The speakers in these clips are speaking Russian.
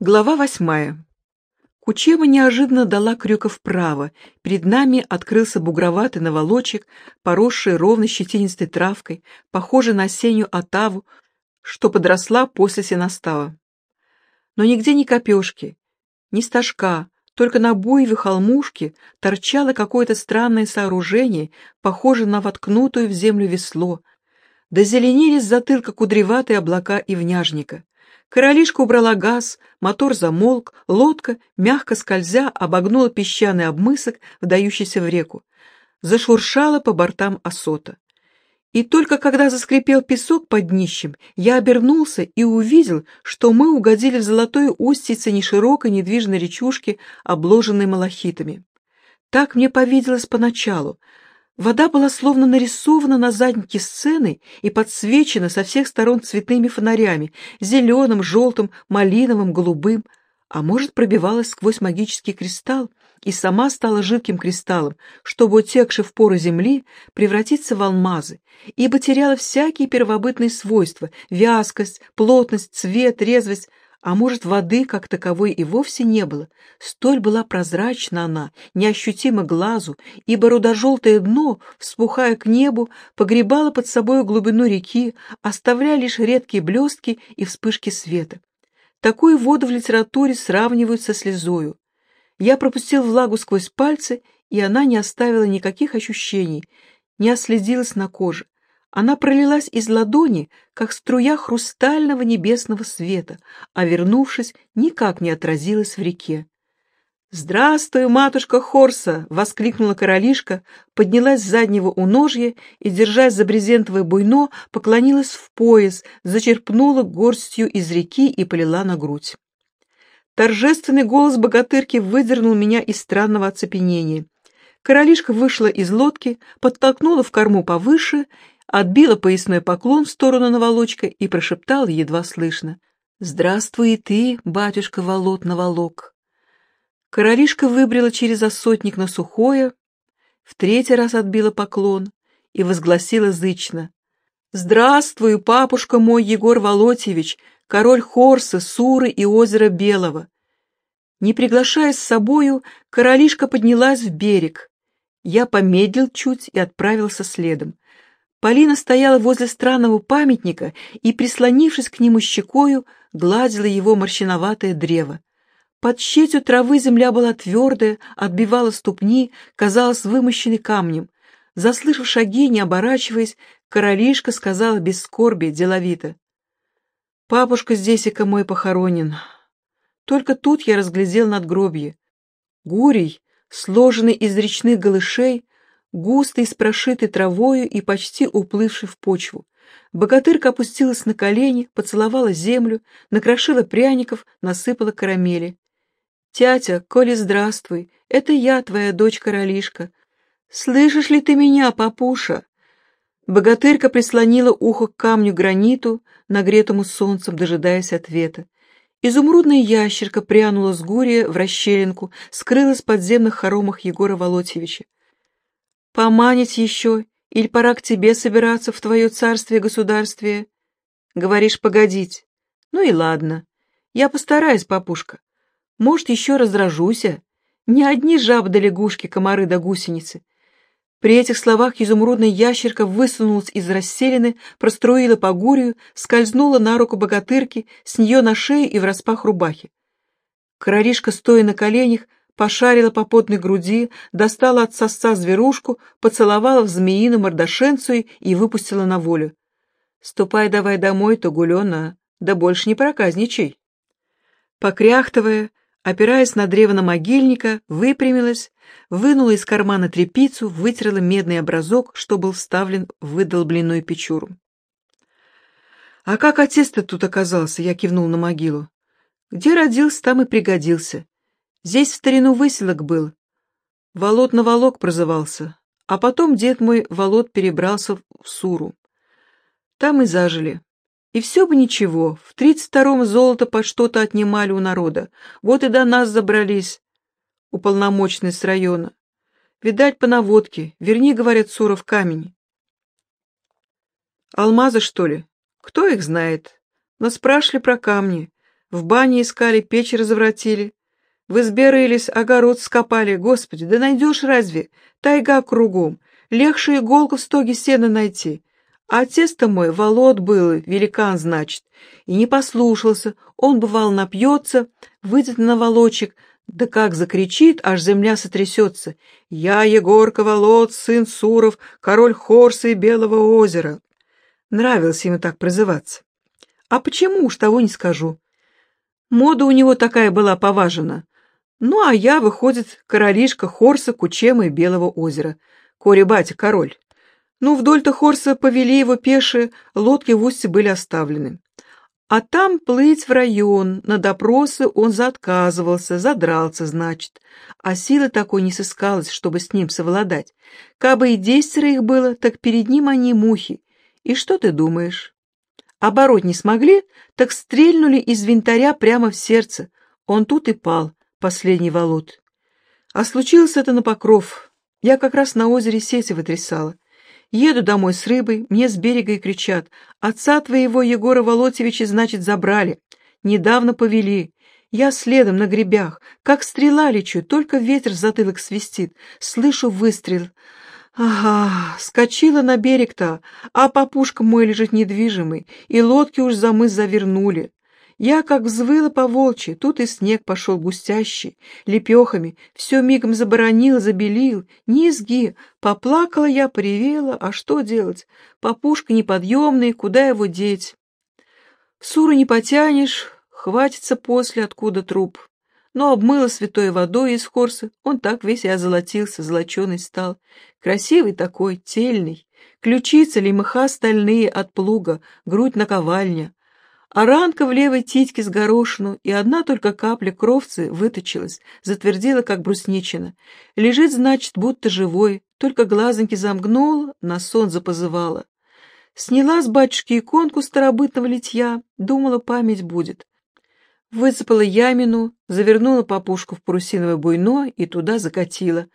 Глава восьмая. Кучема неожиданно дала крюка вправо. Перед нами открылся бугроватый наволочек, поросший ровно щетинистой травкой, похожий на осеннюю отаву, что подросла после сеностава. Но нигде ни копешки, ни стажка, только на буеве холмушке торчало какое-то странное сооружение, похожее на воткнутую в землю весло. С затылка кудреватые облака и вняжника. Королишка убрала газ, мотор замолк, лодка, мягко скользя, обогнула песчаный обмысок, вдающийся в реку. Зашуршала по бортам осота. И только когда заскрипел песок под днищем, я обернулся и увидел, что мы угодили в золотое устьице неширокой недвижной речушки, обложенной малахитами. Так мне повиделось поначалу, Вода была словно нарисована на заднике сцены и подсвечена со всех сторон цветными фонарями, зеленым, желтым, малиновым, голубым, а может, пробивалась сквозь магический кристалл и сама стала жидким кристаллом, чтобы, утекши в поры земли, превратиться в алмазы, ибо теряла всякие первобытные свойства — вязкость, плотность, цвет, резвость, а может, воды как таковой и вовсе не было. Столь была прозрачна она, неощутима глазу, ибо рудожелтое дно, вспухая к небу, погребало под собой глубину реки, оставляя лишь редкие блестки и вспышки света. Такую воду в литературе сравнивают со слезою. Я пропустил влагу сквозь пальцы, и она не оставила никаких ощущений, не оследилась на коже. Она пролилась из ладони, как струя хрустального небесного света, а, вернувшись, никак не отразилась в реке. «Здравствуй, матушка Хорса!» — воскликнула королишка, поднялась с заднего уножья и, держась за брезентовое буйно, поклонилась в пояс, зачерпнула горстью из реки и полила на грудь. Торжественный голос богатырки выдернул меня из странного оцепенения. Королишка вышла из лодки, подтолкнула в корму повыше отбила поясной поклон в сторону наволочка и прошептала едва слышно. «Здравствуй и ты, батюшка Волод Наволок». Королишка выбрела через осотник на сухое, в третий раз отбила поклон и возгласила зычно. «Здравствуй, папушка мой Егор Волотьевич, король Хорса, Суры и озера Белого». Не приглашая с собою, королишка поднялась в берег. Я помедлил чуть и отправился следом. Полина стояла возле странного памятника и, прислонившись к нему щекою, гладила его морщиноватое древо. Под щетью травы земля была твердая, отбивала ступни, казалась вымощенной камнем. Заслышав шаги, не оборачиваясь, королишка сказала без скорби, деловито. «Папушка здесь-ка мой похоронен. Только тут я разглядел надгробье. Гурий, сложенный из речных голышей, густый, с прошитой травою и почти уплывший в почву. Богатырка опустилась на колени, поцеловала землю, накрошила пряников, насыпала карамели. «Тятя, Коли, здравствуй, это я, твоя дочь-королишка. Слышишь ли ты меня, папуша?» Богатырка прислонила ухо к камню граниту, нагретому солнцем, дожидаясь ответа. Изумрудная ящерка прянула с гурия в расщелинку, скрылась в подземных хоромах Егора Володьевича. Поманить еще, или пора к тебе собираться в твое царствие-государствие? Говоришь, погодить. Ну и ладно. Я постараюсь, папушка. Может, еще раздражуся. Не одни жабы да лягушки, комары да гусеницы. При этих словах изумрудная ящерка высунулась из расселины, простроила по гурию, скользнула на руку богатырки, с нее на шею и в распах рубахи. Королишка, стоя на коленях, пошарила по потной груди, достала от сосца зверушку, поцеловала в змеину мордошенцию и выпустила на волю. «Ступай давай домой, Тугулена, да больше не проказничай». Покряхтывая, опираясь на древо на могильника, выпрямилась, вынула из кармана трепицу, вытерла медный образок, что был вставлен в выдолбленную печуру. «А как отец-то тут оказался?» — я кивнул на могилу. «Где родился, там и пригодился. Здесь в старину выселок был. Волод на Волок прозывался. А потом дед мой Волод перебрался в Суру. Там и зажили. И все бы ничего, в тридцать втором золото под что-то отнимали у народа. Вот и до нас забрались, уполномоченные с района. Видать, по наводке, верни, говорят, Суров камень. Алмазы, что ли? Кто их знает? Но спрашивали про камни. В бане искали, печь развратили. В избе рылись, огород скопали. Господи, да найдешь разве? Тайга кругом. Легче иголку в стоге сена найти. А отец-то мой, Волод был, великан, значит, и не послушался. Он, бывал, напьется, выйдет на волочек, да как закричит, аж земля сотрясется. «Я Егорка Волод, сын Суров, король Хорса и Белого озера». Нравилось ему так прозываться. А почему уж того не скажу. Мода у него такая была поважена. Ну, а я, выходит, королишка Хорса, Кучема и Белого озера. Кори-батя, король. Ну, вдоль-то Хорса повели его пешие, лодки в устье были оставлены. А там плыть в район, на допросы он заотказывался, задрался, значит. А силы такой не сыскалось, чтобы с ним совладать. Кабы и десятеро их было, так перед ним они мухи. И что ты думаешь? Оборот не смогли, так стрельнули из винтаря прямо в сердце. Он тут и пал, последний волод. А случилось это на покров. Я как раз на озере сети вытрясала. Еду домой с рыбой, мне с берега и кричат. Отца твоего Егора Володьевича, значит, забрали. Недавно повели. Я следом на гребях, как стрела лечу, только ветер в затылок свистит. Слышу выстрел. Ага, скочила на берег-то, а папушка мой лежит недвижимый, и лодки уж за мыс завернули. Я как взвыла по волчьи, тут и снег пошел густящий, лепехами, все мигом заборонил, забелил, низги. Поплакала я, поревела, а что делать? Папушка неподъемный, куда его деть? Суру не потянешь, хватится после, откуда труп. Но обмыла святой водой из хорса, он так весь и озолотился, золоченый стал. Красивый такой, тельный, ключицы ли мыха стальные от плуга, грудь наковальня. А ранка в левой титьке с горошину, и одна только капля кровцы выточилась, затвердела, как брусничина. Лежит, значит, будто живой, только глазоньки замгнула, на сон запозывала. Сняла с батюшки иконку старобытного литья, думала, память будет. Высыпала ямину, завернула папушку в парусиновое буйно и туда закатила.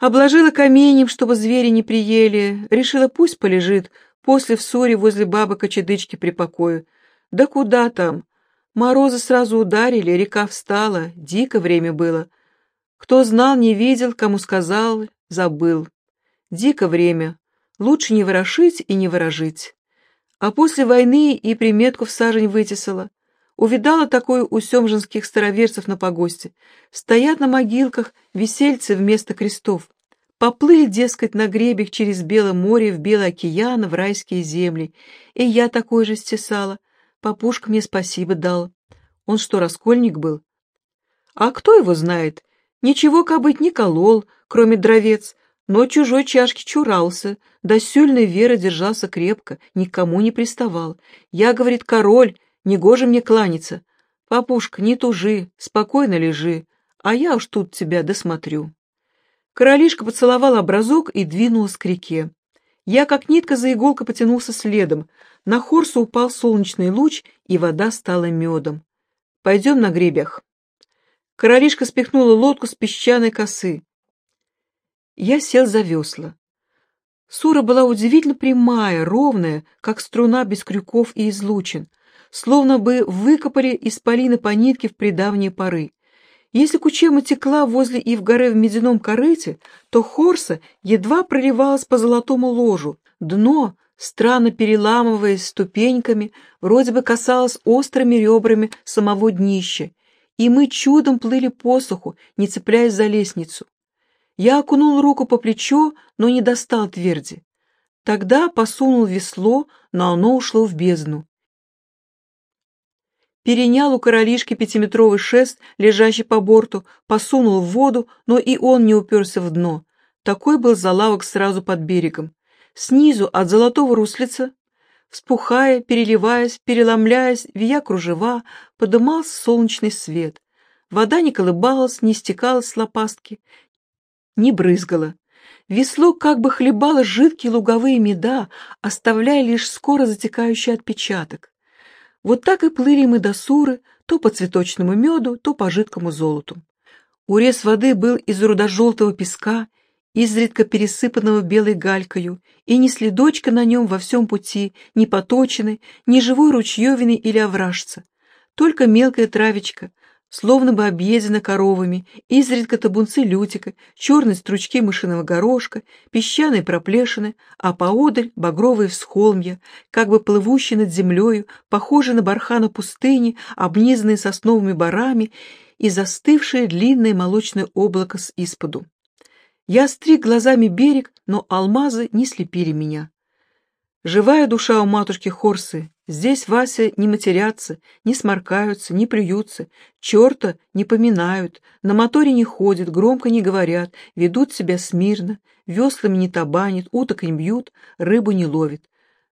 Обложила каменем, чтобы звери не приели, решила, пусть полежит, после в ссоре возле бабы кочедычки при покою. Да куда там? Морозы сразу ударили, река встала, дико время было. Кто знал, не видел, кому сказал, забыл. Дико время. Лучше не ворошить и не ворожить. А после войны и приметку в сажень вытесала. Увидала такое у семжинских староверцев на погосте. Стоят на могилках весельцы вместо крестов. Поплыли, дескать, на гребех через Белое море в Белый океан, в райские земли. И я такой же стесала. Папушка мне спасибо дал. Он что, раскольник был? А кто его знает? Ничего кобыть не колол, кроме дровец, но чужой чашки чурался, до сюльной веры держался крепко, никому не приставал. Я, говорит, король, негоже мне кланяться. Папушка, не тужи, спокойно лежи, а я уж тут тебя досмотрю. Королишка поцеловал образок и двинулась к реке. Я, как нитка за иголкой, потянулся следом. На хорсу упал солнечный луч, и вода стала медом. «Пойдем на гребях». Королишка спихнула лодку с песчаной косы. Я сел за весла. Сура была удивительно прямая, ровная, как струна без крюков и излучин, словно бы выкопали из полины по нитке в придавние поры. Если Кучема текла возле Ивгоры в медяном корыте, то Хорса едва проливалась по золотому ложу. Дно, странно переламываясь ступеньками, вроде бы касалось острыми ребрами самого днища, и мы чудом плыли по суху, не цепляясь за лестницу. Я окунул руку по плечо, но не достал тверди. Тогда посунул весло, но оно ушло в бездну перенял у королишки пятиметровый шест, лежащий по борту, посунул в воду, но и он не уперся в дно. Такой был залавок сразу под берегом. Снизу от золотого руслица, вспухая, переливаясь, переломляясь, вия кружева, подымался солнечный свет. Вода не колыбалась, не стекала с лопастки, не брызгала. Весло как бы хлебало жидкие луговые меда, оставляя лишь скоро затекающий отпечаток. Вот так и плыли мы до Суры, то по цветочному меду, то по жидкому золоту. Урез воды был из рудожелтого песка, изредка пересыпанного белой галькою, и ни следочка на нем во всем пути, ни поточины, ни живой ручьевины или овражца. только мелкая травечка, словно бы объедена коровами, изредка табунцы лютика, черные стручки мышиного горошка, песчаные проплешины, а поодаль багровые всхолмья, как бы плывущие над землею, похожие на бархана пустыни, обнизанные сосновыми барами и застывшее длинное молочное облако с исподу. Я стриг глазами берег, но алмазы не слепили меня. Живая душа у матушки Хорсы. Здесь, Вася, не матерятся, не сморкаются, не плюются, черта не поминают, на моторе не ходят, громко не говорят, ведут себя смирно, веслами не табанят, уток не бьют, рыбу не ловят.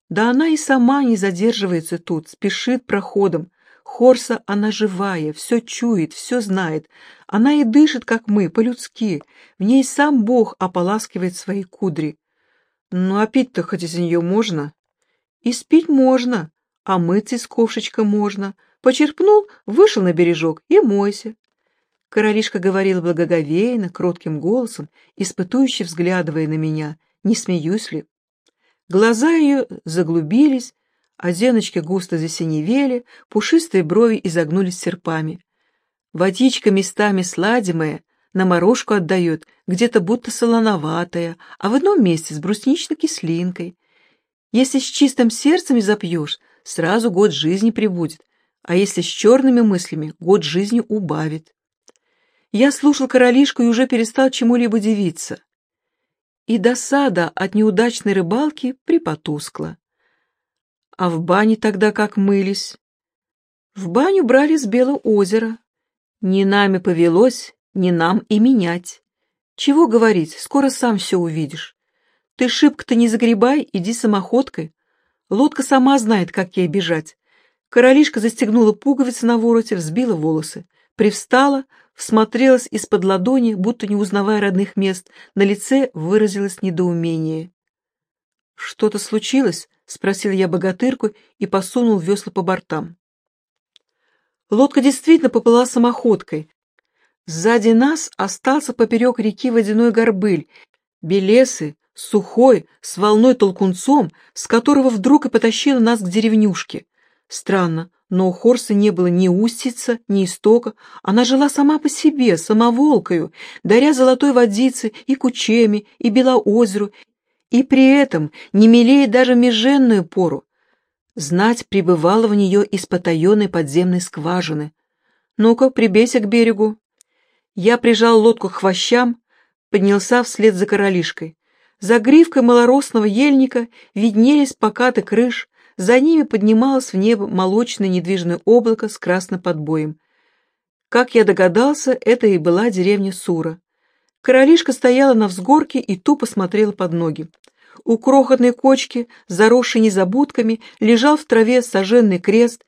Да она и сама не задерживается тут, спешит проходом. Хорса, она живая, все чует, все знает. Она и дышит, как мы, по-людски. В ней сам Бог ополаскивает свои кудри. Ну, а пить-то хоть из нее можно? И спить можно, а мыться из ковшечка можно. Почерпнул, вышел на бережок и мойся. Королишка говорила благоговейно, кротким голосом, испытующе взглядывая на меня, не смеюсь ли. Глаза ее заглубились, а зеночки густо засиневели, пушистые брови изогнулись серпами. Водичка местами сладимая, на морожку отдает, где-то будто солоноватая, а в одном месте с брусничной кислинкой. Если с чистым сердцем запьешь, сразу год жизни прибудет, а если с черными мыслями, год жизни убавит. Я слушал королишку и уже перестал чему-либо дивиться. И досада от неудачной рыбалки припотускла. А в бане тогда как мылись? В баню брали с Белого озера. Не нами повелось, не нам и менять. Чего говорить, скоро сам все увидишь. Ты шибко-то не загребай, иди самоходкой. Лодка сама знает, как ей бежать. Королишка застегнула пуговицы на вороте, взбила волосы. Привстала, всмотрелась из-под ладони, будто не узнавая родных мест, на лице выразилось недоумение. «Что-то случилось?» — спросил я богатырку и посунул весла по бортам. Лодка действительно поплыла самоходкой, Сзади нас остался поперек реки водяной горбыль, белесый, сухой, с волной толкунцом, с которого вдруг и потащила нас к деревнюшке. Странно, но у Хорса не было ни устица, ни истока, она жила сама по себе, самоволкою, даря золотой водицы и кучеми, и белоозеру, и при этом не мелея даже меженную пору. Знать прибывала в нее из потаенной подземной скважины. «Ну-ка, прибейся к берегу», я прижал лодку к хвощам, поднялся вслед за королишкой. За гривкой малоросного ельника виднелись покаты крыш, за ними поднималось в небо молочное недвижное облако с красным подбоем. Как я догадался, это и была деревня Сура. Королишка стояла на взгорке и тупо смотрела под ноги. У крохотной кочки, заросшей незабудками, лежал в траве сожженный крест,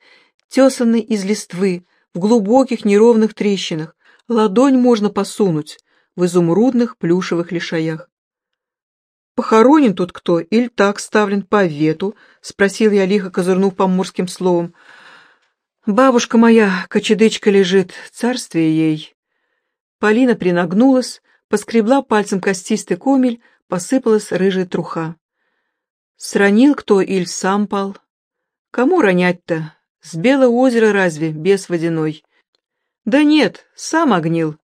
тесанный из листвы, в глубоких неровных трещинах, ладонь можно посунуть в изумрудных плюшевых лишаях. «Похоронен тут кто или так ставлен по вету?» — спросил я, лихо козырнув поморским словом. «Бабушка моя, кочедычка лежит, царствие ей». Полина принагнулась, поскребла пальцем костистый комель, посыпалась рыжая труха. Сранил кто или сам пал? Кому ронять-то? С белого озера разве, без водяной? Да нет, сам огнил.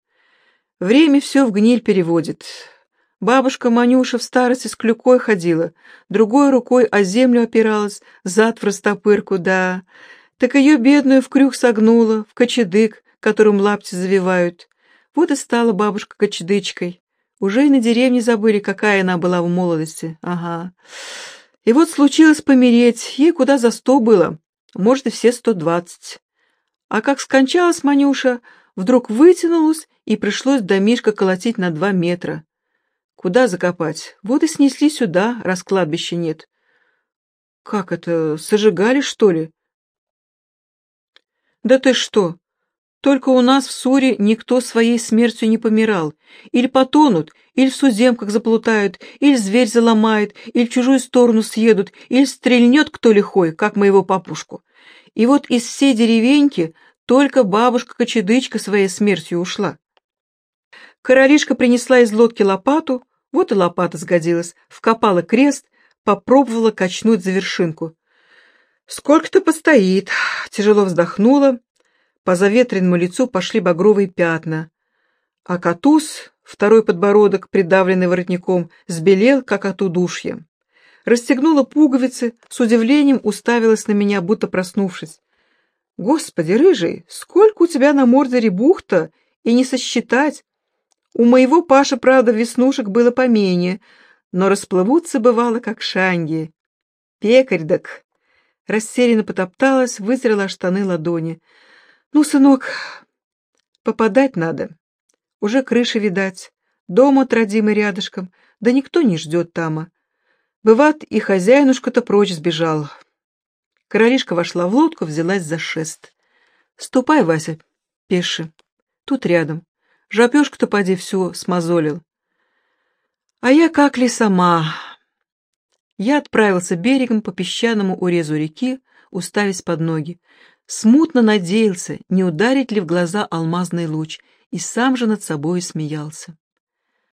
Время все в гниль переводит. Бабушка Манюша в старости с клюкой ходила, другой рукой о землю опиралась, зад в растопырку, да. Так ее бедную в крюк согнула, в кочедык, которым лапти завивают. Вот и стала бабушка кочедычкой. Уже и на деревне забыли, какая она была в молодости. Ага. И вот случилось помереть, ей куда за сто было, может, и все сто двадцать. А как скончалась Манюша, вдруг вытянулась, и пришлось домишко колотить на два метра. Куда закопать? Вот и снесли сюда, раз кладбища нет. Как это, сожигали, что ли? Да ты что? Только у нас в Суре никто своей смертью не помирал. Или потонут, или в суземках заплутают, или зверь заломает, или в чужую сторону съедут, или стрельнет кто лихой, как моего папушку. И вот из всей деревеньки только бабушка-кочедычка своей смертью ушла. Королишка принесла из лодки лопату, вот и лопата сгодилась, вкопала крест, попробовала качнуть за вершинку. «Сколько-то постоит», — тяжело вздохнула, по заветренному лицу пошли багровые пятна, а Катус, второй подбородок, придавленный воротником, сбелел, как от удушья. Расстегнула пуговицы, с удивлением уставилась на меня, будто проснувшись. «Господи, рыжий, сколько у тебя на морде ребухта, и не сосчитать! У моего Паши, правда, веснушек было поменее, но расплывутся, бывало, как шанги. Пекарь дак!» Растерянно потопталась, вытерла штаны ладони. «Ну, сынок, попадать надо. Уже крыши видать, дом от рядышком, да никто не ждет тама. Бывает, и хозяинушка-то прочь сбежал». Королишка вошла в лодку, взялась за шест. «Ступай, Вася, пеши. Тут рядом. Жопешку-то поди все смазолил. А я как ли сама. Я отправился берегом по песчаному урезу реки, уставясь под ноги. Смутно надеялся, не ударить ли в глаза алмазный луч, и сам же над собой смеялся.